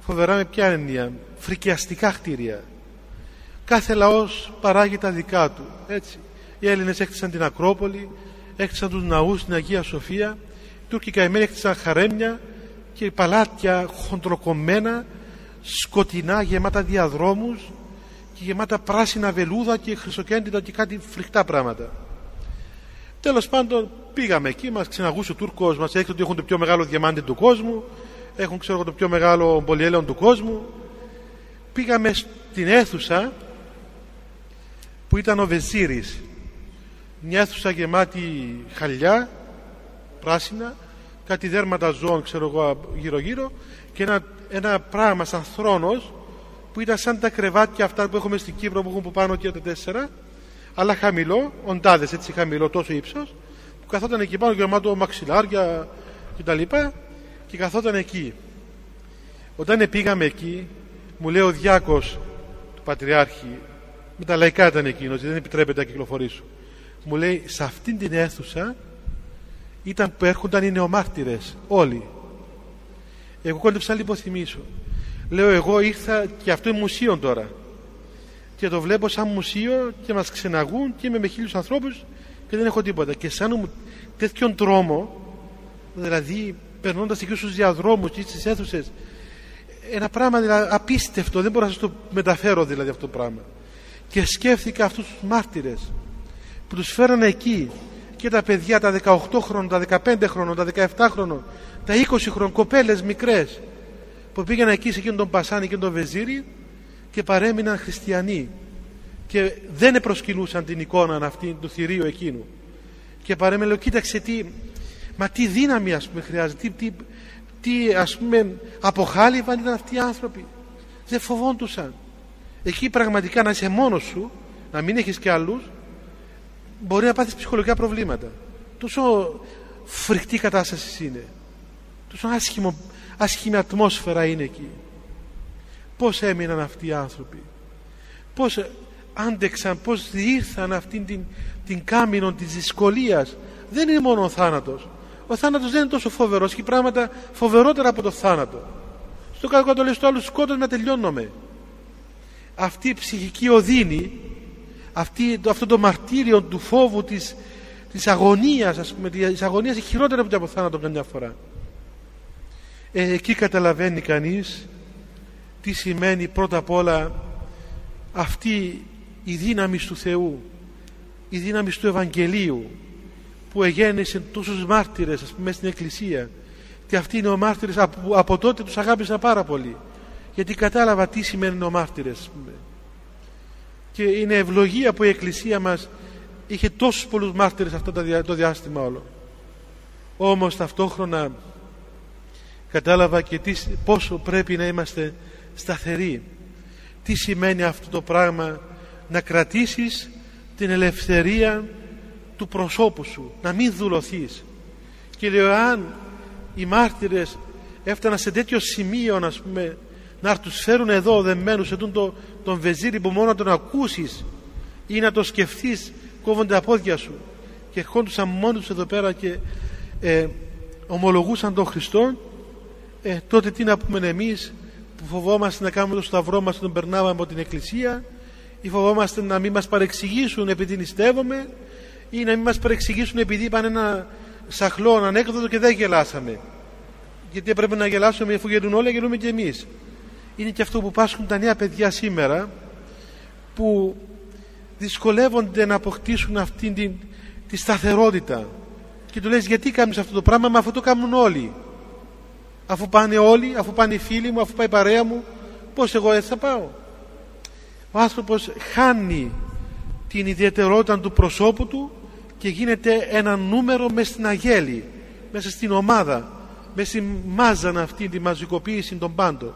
φοβερά με ποια έννοια φρικιαστικά χτίρια. Κάθε λαός παράγει τα δικά του έτσι οι Έλληνες έκτισαν την Ακρόπολη έκτισαν τους ναούς στην Αγία Σοφία οι Τούρκοι καημένοι έκτισαν χαρέμια και παλάτια χοντροκομμένα σκοτεινά γεμάτα διαδρόμους και γεμάτα πράσινα βελούδα και χρυσοκέντητα και κάτι φρικτά πράγματα. Τέλος πάντων πήγαμε εκεί μας ξεναγούσε ο Τούρκος μας έχει ότι έχουν το πιο μεγάλο διαμάντι του κόσμου έχουν ξέρω το πιο μεγάλο πολυέλαιο του κόσμου. Πήγαμε στην αίθουσα που ήταν ο Βεζίρης μια αίθουσα γεμάτη χαλιά πράσινα κάτι δέρματα ζώων ξέρω εγώ γύρω γύρω και ένα, ένα πράγμα σαν θρόνος που ήταν σαν τα κρεβάτια αυτά που έχουμε στην Κύπρο που έχουν που πάνω και τα τέσσερα αλλά χαμηλό, οντάδες έτσι χαμηλό τόσο ύψος που καθόταν εκεί πάνω γεμάτο μαξιλάρια κτλ και καθόταν εκεί. Όταν πήγαμε εκεί μου λέει ο διάκος του Πατριάρχη με τα λαϊκά ήταν εκείνος δεν επιτρέπεται να κυκλοφορήσω μου λέει σε αυτήν την αίθουσα ήταν που έρχονταν οι νεομάρτυρες όλοι εγώ κόντεψα να λιποθυμίσω. Λέω εγώ ήρθα και αυτό είναι μουσείο τώρα. Και το βλέπω σαν μουσείο και μας ξεναγούν και είμαι με χίλιους ανθρώπους και δεν έχω τίποτα και σαν τέτοιον τρόμο δηλαδή περνώντας εκεί στους διαδρόμους και στις αίθουσες ένα πράγμα δηλαδή, απίστευτο δεν μπορώ να σας το μεταφέρω δηλαδή αυτό το πράγμα. Και σκέφτηκα αυτούς τους μάρτυρες που τους φέρανε εκεί και τα παιδιά τα 18 χρόνια, τα 15 χρόνια, τα 17 χρόνια, τα 20 χρόνια, κοπέλες μικρές που πήγαιναν εκεί σε εκείνον τον Πασάνη και τον Βεζίρι και παρέμειναν χριστιανοί και δεν προσκυνούσαν την εικόνα αυτή του θηρίου εκείνου και παρέμειναν, λέω κοίταξε τι μα τι δύναμη ας πούμε χρειάζεται τι, τι, τι ας πούμε αποχάλιβαν ήταν αυτοί οι άνθρωποι. Δεν φοβόντουσαν. Εκεί πραγματικά να είσαι μόνος σου να μην έχεις και άλλους μπορεί να πάθεις ψυχολογικά προβλήματα. Τόσο φρικτή κατάστασης είναι. Τόσο άσχημο, άσχημη ατμόσφαιρα είναι εκεί. Πως έμειναν αυτοί οι άνθρωποι. Πως άντεξαν πως διήρθαν αυτήν την, την κάμινο της δυσκολίας. Δεν είναι μόνο ο θάνατος. Ο θάνατος δεν είναι τόσο φοβερός. Και πράγματα φοβερότερα από το θάνατο. Στο κάτω κάτω λέει στο άλλο σκότος να τελειώνομαι. Αυτή η ψυχική οδύνη αυτή, αυτό το μαρτύριο του φόβου της, της αγωνίας ας πούμε της αγωνίας είναι χειρότερα από το θάνατο καμιά φορά. Ε, εκεί καταλαβαίνει κανείς τι σημαίνει πρώτα απ' όλα αυτή η δύναμη του Θεού η δύναμη του Ευαγγελίου που εγέννησε τόσους μάρτυρες ας πούμε στην Εκκλησία. Και αυτοί είναι ο μάρτυρες από, από τότε τους αγάπησα πάρα πολύ. Γιατί κατάλαβα τι σημαίνει ο μάρτυρες ας πούμε. Και είναι ευλογία που η Εκκλησία μας είχε τόσους πολλούς μάρτυρες αυτό το διάστημα όλο. Όμως ταυτόχρονα κατάλαβα και τι, πόσο πρέπει να είμαστε σταθεροί. Τι σημαίνει αυτό το πράγμα; Να κρατήσεις την ελευθερία του προσώπου σου να μην δουλωθείς. Και λέω αν οι μάρτυρες έφταναν σε τέτοιο σημείο να, πούμε, να τους φέρουν εδώ δεμένους σε τον, τον βεζίρι που μόνο να τον ακούσεις ή να το σκεφτείς κόβονται τα πόδια σου και ερχόντουσαν μόνοι τους εδώ πέρα και ε, ομολογούσαν τον Χριστό ε, τότε τι να πούμε εμείς που φοβόμαστε να κάνουμε το σταυρό μας τον περνάμε από την εκκλησία ή φοβόμαστε να μην μας παρεξηγήσουν επειδή νηστεύουμε ή να μην μας παρεξηγήσουν επειδή είπαν ένα σαχλό ανέκδοτο και δεν γελάσαμε. Γιατί έπρεπε να γελάσουμε αφού γελούν όλοι γελούμε και εμείς είναι και αυτό που πάσχουν τα νέα παιδιά σήμερα που δυσκολεύονται να αποκτήσουν αυτήν την, τη σταθερότητα. Και του λες γιατί κάνεις αυτό το πράγμα μα αυτό το κάνουν όλοι. Αφού πάνε όλοι, αφού πάνε οι φίλοι μου, αφού πάει η παρέα μου πως εγώ έτσι θα πάω ο άνθρωπος χάνει την ιδιαιτερότητα του προσώπου του και γίνεται ένα νούμερο μέσα στην αγέλη μέσα στην ομάδα μέσα στην μάζα αυτή τη μαζικοποίηση των πάντων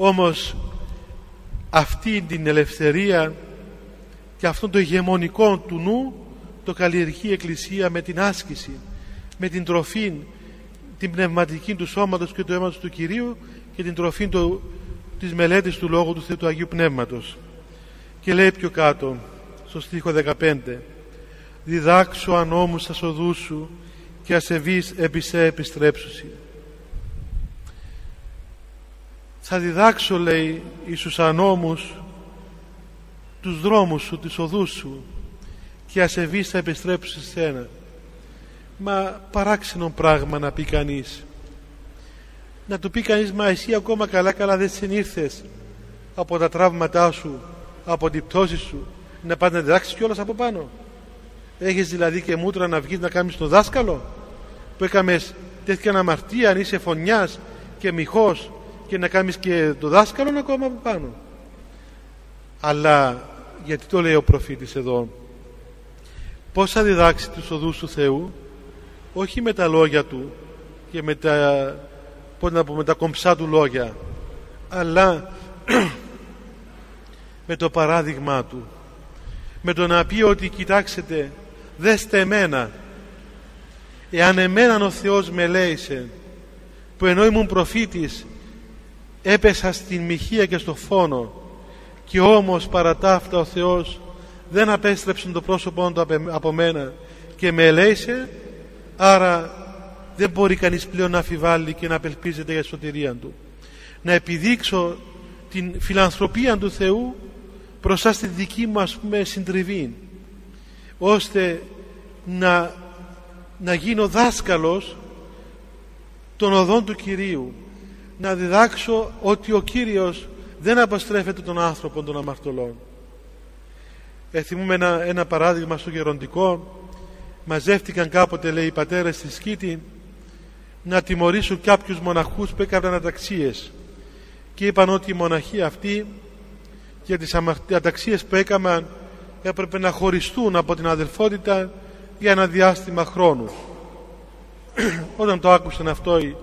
όμως αυτή την ελευθερία και αυτό το ηγεμονικό του νου το καλλιεργεί η Εκκλησία με την άσκηση με την τροφή την πνευματική του σώματος και του αίματος του Κυρίου και την τροφή του, της μελέτης του Λόγου του Θεού του Αγίου Πνεύματος και λέει πιο κάτω στο στίχο 15 διδάξω ανώμους στα οδούς σου και ασεβείς επί σε επιστρέψουσι. Θα διδάξω λέει εις ανώμους τους δρόμους σου, τις οδούς σου και ασεβείς θα επιστρέψεις σε σένα. Μα παράξενο πράγμα να πει κανείς. Να του πει κανείς μα εσύ ακόμα καλά καλά δεν συνήρθες από τα τραύματά σου, από την πτώση σου να πας να διδάξεις κιόλας από πάνω. Έχεις δηλαδή και μούτρα να βγεις να κάνεις το δάσκαλο που έκαμες τέτοια αμαρτία αν είσαι φωνιάς και μυχός και να κάνεις και το δάσκαλο ακόμα από πάνω. Αλλά γιατί το λέει ο προφήτης εδώ πώς θα διδάξει τους οδούς του Θεού όχι με τα λόγια του και με τα, πώς να πω, με τα κομψά του λόγια αλλά με το παράδειγμά του με το να πει ότι κοιτάξτε δέστε εμένα εάν εμέναν ο Θεός με λέησε που ενώ ήμουν προφήτης έπεσα στην μοιχεία και στο φόνο και όμως παρά τα αυτά ο Θεός δεν απέστρεψε το πρόσωπό του από μένα και με ελέησε άρα δεν μπορεί κανείς πλέον να αφιβάλλει και να απελπίζεται για τη σωτηρία του. Να επιδείξω την φιλανθρωπία του Θεού μπροστά στη δική μου ας πούμε συντριβή ώστε να, να γίνω δάσκαλος των οδών του Κυρίου να διδάξω ότι ο Κύριος δεν αποστρέφεται τον άνθρωπο των αμαρτωλών. Εθιμούμε ένα, ένα παράδειγμα στο γεροντικό. Μαζεύτηκαν κάποτε λέει οι πατέρες στη Σκήτη να τιμωρήσουν κάποιους μοναχούς που έκαναν αταξίες και είπαν ότι οι μοναχοί αυτοί για τις αταξίες που έκαναν έπρεπε να χωριστούν από την αδελφότητα για ένα διάστημα χρόνου. Όταν το άκουσαν αυτό οι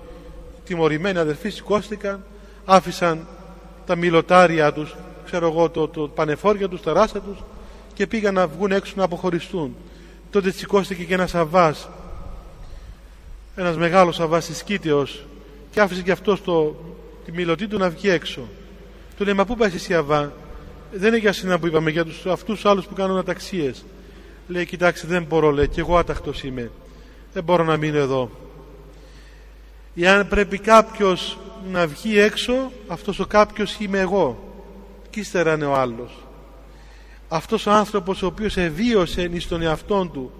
τιμωρημένοι αδελφοί σηκώστηκαν άφησαν τα μιλοτάρια τους ξέρω εγώ το, το πανεφόρια τους, τα ράσα τους και πήγαν να βγουν έξω να αποχωριστούν. Τότε σηκώστηκε και ένας αβάς ένας μεγάλος αβάς της Κίτεως και άφησε και αυτός το, τη μιλωτή του να βγει έξω. Του λέει μα πού πας εσύ αβά; Δεν είναι για σένα που είπαμε για τους, αυτούς τους άλλους που κάνουν αταξίες λέει κοιτάξτε δεν μπορώ λέει και εγώ άταχτος είμαι. Δεν μπορώ να μείνω εδώ εάν πρέπει κάποιος να βγει έξω αυτός ο κάποιος είμαι εγώ. Και ύστερα είναι ο άλλος. Αυτός ο άνθρωπος ο οποίος εβίωσε εις τον εαυτόν του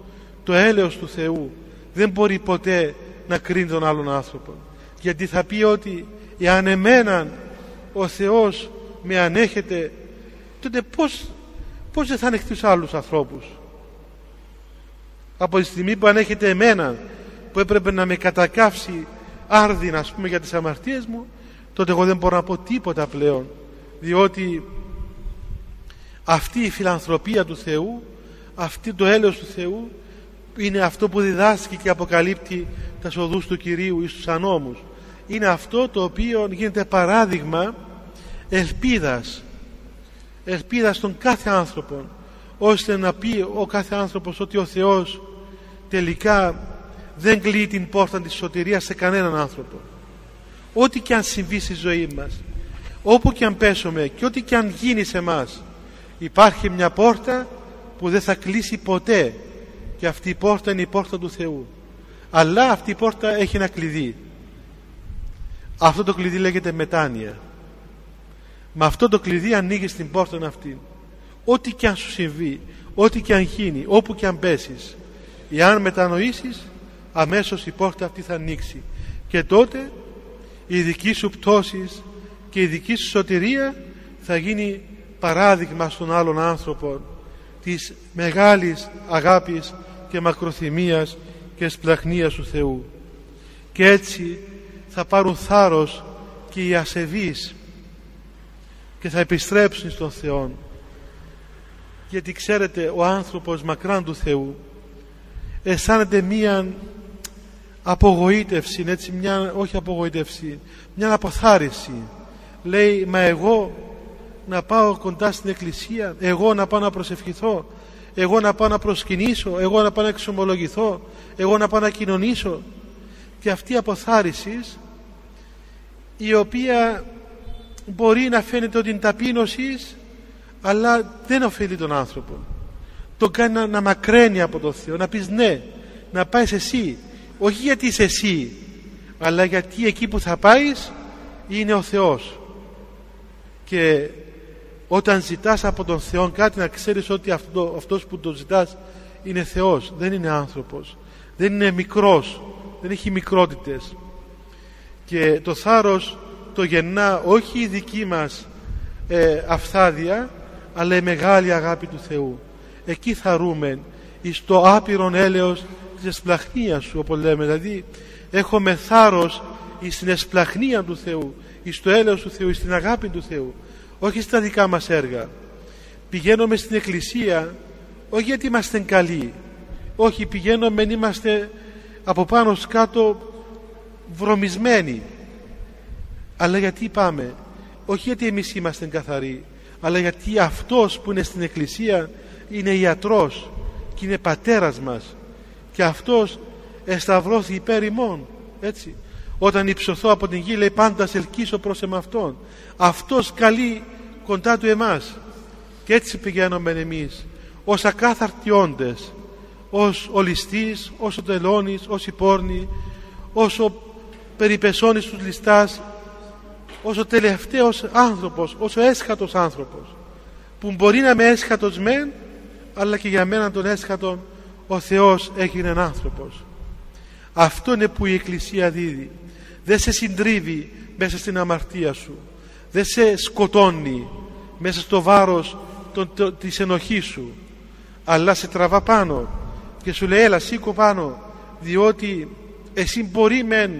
το έλεος του Θεού δεν μπορεί ποτέ να κρίνει τον άλλον άνθρωπο. Γιατί θα πει ότι εάν εμέναν ο Θεός με ανέχεται τότε πώς, πώς δεν θα ανεχτεί τους άλλους ανθρώπους. Από τη στιγμή που ανέχεται εμένα που έπρεπε να με κατακάψει άρδιν ας πούμε για τις αμαρτίες μου τότε εγώ δεν μπορώ να πω τίποτα πλέον διότι αυτή η φιλανθρωπία του Θεού αυτή το έλεος του Θεού είναι αυτό που διδάσκει και αποκαλύπτει τα σοδούς του Κυρίου εις τους ανώμους. Είναι αυτό το οποίο γίνεται παράδειγμα ελπίδας ελπίδας στον κάθε άνθρωπο ώστε να πει ο κάθε άνθρωπος ότι ο Θεός τελικά δεν κλείει την πόρτα της σωτηρίας σε κανέναν άνθρωπο. Ό,τι και αν συμβεί στη ζωή μας όπου και αν πέσουμε και ό,τι και αν γίνει σε μας υπάρχει μια πόρτα που δεν θα κλείσει ποτέ. Και αυτή η πόρτα είναι η πόρτα του Θεού. Αλλά αυτή η πόρτα έχει ένα κλειδί. Αυτό το κλειδί λέγεται μετάνοια. Με αυτό το κλειδί ανοίγεις την πόρτα αυτή. Ό,τι και αν σου συμβεί ό,τι και αν γίνει όπου και αν πέσεις εάν μετανοήσεις αμέσως η πόρτα αυτή θα ανοίξει. Και τότε η δική σου πτώσης και η δική σου σωτηρία θα γίνει παράδειγμα στον άλλον άνθρωπο της μεγάλης αγάπης και μακροθυμίας και σπλαχνίας του Θεού. Και έτσι θα πάρουν θάρρος και οι ασεβείς και θα επιστρέψουν στον Θεό. Γιατί ξέρετε ο άνθρωπος μακράν του Θεού αισθάνεται μία απογοήτευση έτσι μια όχι απογοήτευση μια αποθάρρυνση. Λέει μα εγώ να πάω κοντά στην εκκλησία εγώ να πάω να προσευχηθώ εγώ να πάω να προσκυνήσω εγώ να πάω να εξομολογηθώ εγώ να πάω να κοινωνήσω και αυτή η αποθάρρυνση η οποία μπορεί να φαίνεται ότι είναι ταπείνωση αλλά δεν ωφελεί τον άνθρωπο. Το κάνει να, να μακραίνει από το Θεό να πεις ναι να πάεις εσύ όχι γιατί είσαι εσύ αλλά γιατί εκεί που θα πάεις είναι ο Θεός. Και όταν ζητάς από τον Θεό κάτι να ξέρεις ότι αυτό, αυτός που το ζητάς είναι Θεός δεν είναι άνθρωπος. Δεν είναι μικρός δεν έχει μικρότητες. Και το θάρρος το γεννά όχι η δική μας ε, αυθάδεια αλλά η μεγάλη αγάπη του Θεού. Εκεί θαρούμε εις το άπειρον έλεος της εσπλαχνίας σου όπως λέμε δηλαδή έχουμε θάρρος εις την εσπλαχνία του Θεού εις το έλεος του Θεού εις την αγάπη του Θεού όχι στα δικά μας έργα. Πηγαίνουμε στην εκκλησία όχι γιατί είμαστε καλοί όχι πηγαίνουμε είμαστε από πάνω κάτω βρωμισμένοι αλλά γιατί πάμε όχι γιατί εμείς είμαστε καθαροί αλλά γιατί αυτός που είναι στην εκκλησία είναι ιατρός και είναι πατέρας μας και αυτός εσταυρώθη υπέρ ημών έτσι. Όταν υψωθώ από την γη λέει πάντα σε ελκύσω προς εμαυτόν αυτός καλεί κοντά του εμάς. Και έτσι πηγαίνουμε εμείς ως ακάθαρτοι όντες ως ο ληστής, ως ο τελώνης, ως η πόρνη ως ο περιπεσόνης τους ληστάς ως ο τελευταίος άνθρωπος ως ο έσχατος άνθρωπος που μπορεί να είμαι έσχατος μεν αλλά και για μένα τον έσχατον ο Θεός έγινε άνθρωπος. Αυτό είναι που η Εκκλησία δίδει. Δεν σε συντρίβει μέσα στην αμαρτία σου. Δεν σε σκοτώνει μέσα στο βάρος των, το, της ενοχής σου. Αλλά σε τραβά πάνω και σου λέει έλα σήκω πάνω διότι εσύ μπορεί μεν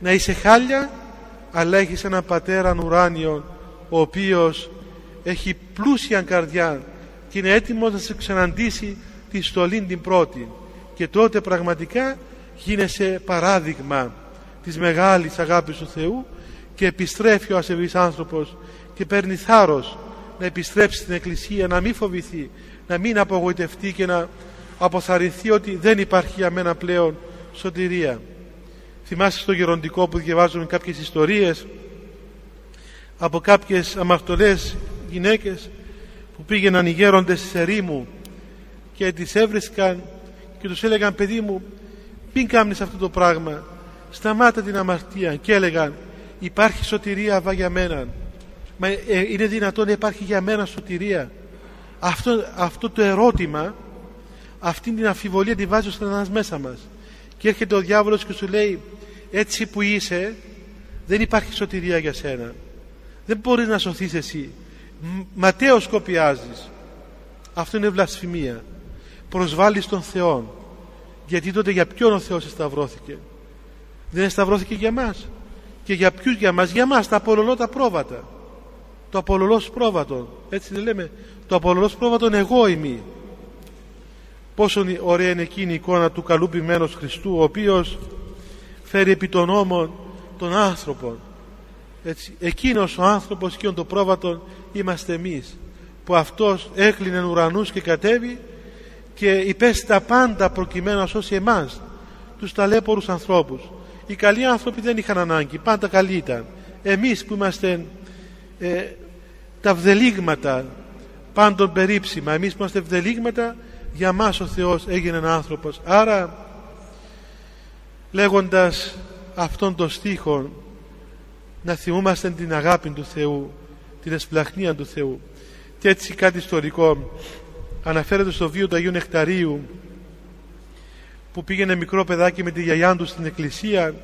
να είσαι χάλια αλλά έχεις έναν πατέρα ουράνιο ο οποίος έχει πλούσια καρδιά και είναι έτοιμος να σε ξαναντήσει τη στολή την πρώτη. Και τότε πραγματικά γίνεσαι παράδειγμα της μεγάλης αγάπης του Θεού και επιστρέφει ο ασεβής άνθρωπος και παίρνει θάρρος να επιστρέψει στην Εκκλησία να μην φοβηθεί να μην απογοητευτεί και να αποθαρρυνθεί ότι δεν υπάρχει για μένα πλέον σωτηρία. Θυμάστε στο γεροντικό που διαβάζουμε κάποιες ιστορίες από κάποιες αμαρτωλές γυναίκες που πήγαιναν οι γέροντες σε ερήμου και τις έβρισκαν και τους έλεγαν παιδί μου μην κάνεις αυτό το πράγμα. Σταμάτα την αμαρτία και έλεγαν υπάρχει σωτηρία για μένα μα ε, είναι δυνατόν να υπάρχει για μένα σωτηρία. Αυτό, αυτό το ερώτημα αυτή την αμφιβολία τη βάζει στον ένας μέσα μας. Και έρχεται ο διάβολος και σου λέει έτσι που είσαι δεν υπάρχει σωτηρία για σένα. Δεν μπορείς να σωθείς εσύ. Ματέο σκοπιάζεις αυτό είναι βλασφημία προσβάλλεις τον Θεό γιατί τότε για ποιον ο Θεός εσταυρώθηκε; Δεν εσταυρώθηκε για μας και για ποιους για μας για μας τα απολολότα πρόβατα. Το απολολός πρόβατο έτσι δεν λέμε. Το απολολός πρόβατο εγώ είμαι. Πόσο ωραία είναι εκείνη η εικόνα του καλού ποιμένος Χριστού ο οποίος φέρει επί των νόμων των άνθρωπων έτσι, εκείνος ο άνθρωπος και το πρόβατο είμαστε εμείς που αυτός έκλεινε ουρανούς και κατέβη και υπέστη τα πάντα προκειμένου να σώσει εμάς τους ταλέπορους ανθρώπους. Οι καλοί άνθρωποι δεν είχαν ανάγκη πάντα καλοί ήταν. Εμείς που είμαστε ε, τα βδελίγματα πάντων περίψημα εμείς που είμαστε βδελίγματα για μας ο Θεός έγινε ένα άνθρωπος. Άρα λέγοντας αυτόν τον στίχο να θυμούμαστε την αγάπη του Θεού την εσπλαχνία του Θεού. Και έτσι κάτι ιστορικό αναφέρεται στο βίο του Αγίου Νεκταρίου που πήγαινε μικρό παιδάκι με τη γιαγιά του στην εκκλησία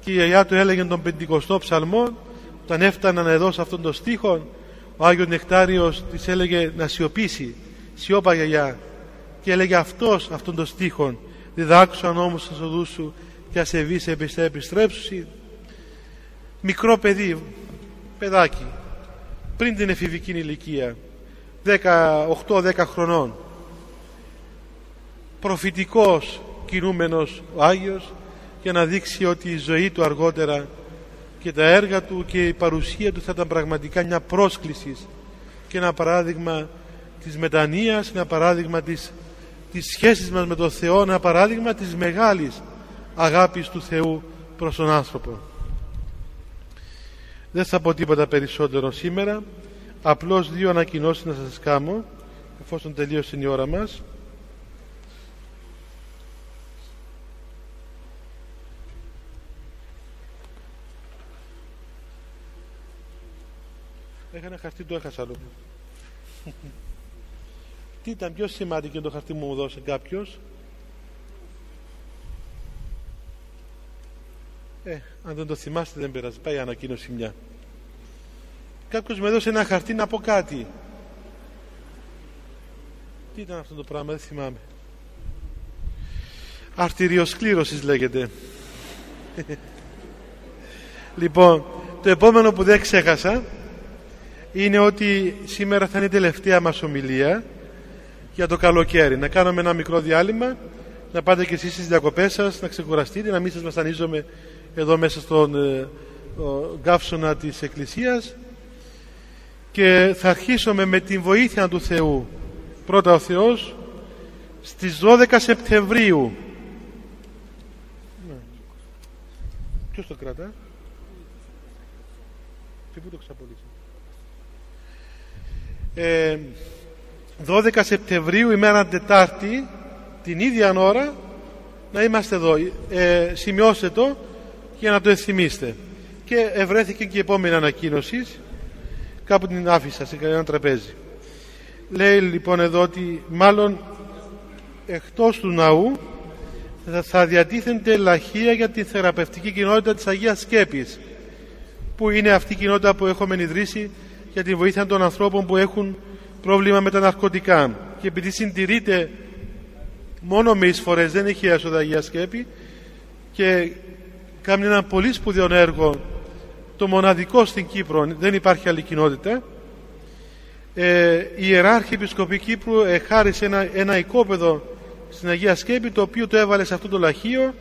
και η γιαγιά του έλεγε τον πεντηκοστό ψαλμό όταν έφταναν εδώ σε αυτόν τον στίχο ο Άγιος Νεκτάριος της έλεγε να σιωπήσει. Σιώπα γιαγιά και έλεγε αυτός αυτόν τον στίχο διδάξουσαν όμως στα οδού σου και ασεβείς επιστρέψουσι μικρό παιδί παιδάκι πριν την εφηβική ηλικία 8-10 χρονών προφητικός κινούμενος ο Άγιος για να δείξει ότι η ζωή του αργότερα και τα έργα του και η παρουσία του θα ήταν πραγματικά μια πρόσκληση και ένα παράδειγμα της μετανοίας, ένα παράδειγμα της, της σχέσης μας με τον Θεό, ένα παράδειγμα της μεγάλης αγάπης του Θεού προς τον άνθρωπο. Δεν θα πω τίποτα περισσότερο σήμερα, απλώς δύο ανακοινώσεις να σας κάνω εφόσον τελείωσε η ώρα μας Έχα ένα χαρτί, το έχασα άλλο. Τι ήταν πιο σημαντικό το χαρτί που μου δώσε κάποιος; Ε, αν δεν το θυμάστε δεν πειράζει. Πάει η ανακοίνωση μια. Κάποιος με έδωσε ένα χαρτί να πω κάτι. Τι ήταν αυτό το πράγμα, δεν θυμάμαι. Αρτηριοσκλήρωσης λέγεται. λοιπόν, το επόμενο που δεν ξέχασα είναι ότι σήμερα θα είναι η τελευταία μας ομιλία για το καλοκαίρι. Να κάνουμε ένα μικρό διάλειμμα, να πάτε και εσείς στις διακοπές σας, να ξεκουραστείτε, να μην σας βασανίζομαι εδώ μέσα στον ε, γκάφσονα της Εκκλησίας και θα αρχίσουμε με την βοήθεια του Θεού. Πρώτα ο Θεός στις 12 Σεπτεμβρίου. Ναι. ποιος το κρατά; Και πού το ξαπολύσει ε, 12 Σεπτεμβρίου ημέρα Τετάρτη την ίδια ώρα να είμαστε εδώ. Ε, σημειώστε το για να το εθιμίστε και ευρέθηκε και η επόμενη ανακοίνωση κάπου την άφησα σε κανένα τραπέζι. Λέει λοιπόν εδώ ότι μάλλον εκτός του ναού θα διατίθενται λαχεία για τη θεραπευτική κοινότητα της Αγίας Σκέπης που είναι αυτή η κοινότητα που έχουμε ιδρύσει για τη βοήθεια των ανθρώπων που έχουν πρόβλημα με τα ναρκωτικά. Και επειδή συντηρείται μόνο με εισφορές δεν έχει έσοδα Αγία Σκέπη και κάνει ένα πολύ σπουδαίο έργο το μοναδικό στην Κύπρο δεν υπάρχει άλλη κοινότητα ε, η Ιεράρχη Επισκοπή Κύπρου εχάρισε ένα, ένα οικόπεδο στην Αγία Σκέπη το οποίο το έβαλε σε αυτό το λαχείο.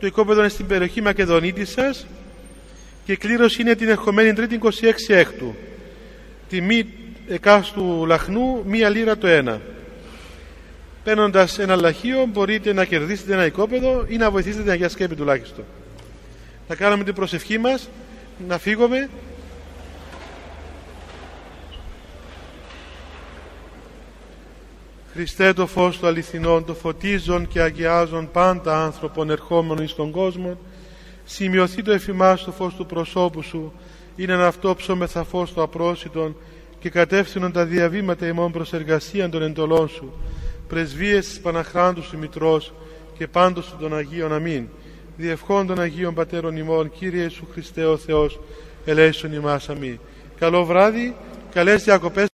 Το οικόπεδο είναι στην περιοχή Μακεδονίτισσας και κλήρωση είναι την ερχομένη τρίτη 26 έκτου. Τιμή εκάστου λαχνού μία λίρα το ένα. Παίρνοντας ένα λαχείο μπορείτε να κερδίσετε ένα οικόπεδο ή να βοηθήσετε την Αγία Σκέπη τουλάχιστον. Θα κάνουμε την προσευχή μας να φύγουμε. Χριστέ το φως του αληθινών, το φωτίζον και αγιάζον πάντα άνθρωπον ερχόμενο εις τον κόσμο, σημειωθεί το εφημάς το φως του προσώπου σου, είναι ένα αυτό ψώμεθα φως το απρόσιτον και κατεύθυνον τα διαβήματα ημών προς εργασία των εντολών σου, πρεσβείες της Παναχράντου σου Μητρός και πάντως σου των Αγίων. Αμήν. Διευχών των Αγίων Πατέρων ημών, Κύριε Ιησού Χριστέ ο Θεός, ελέησον ημάς αμήν. Καλό βράδυ, καλές διακοπές.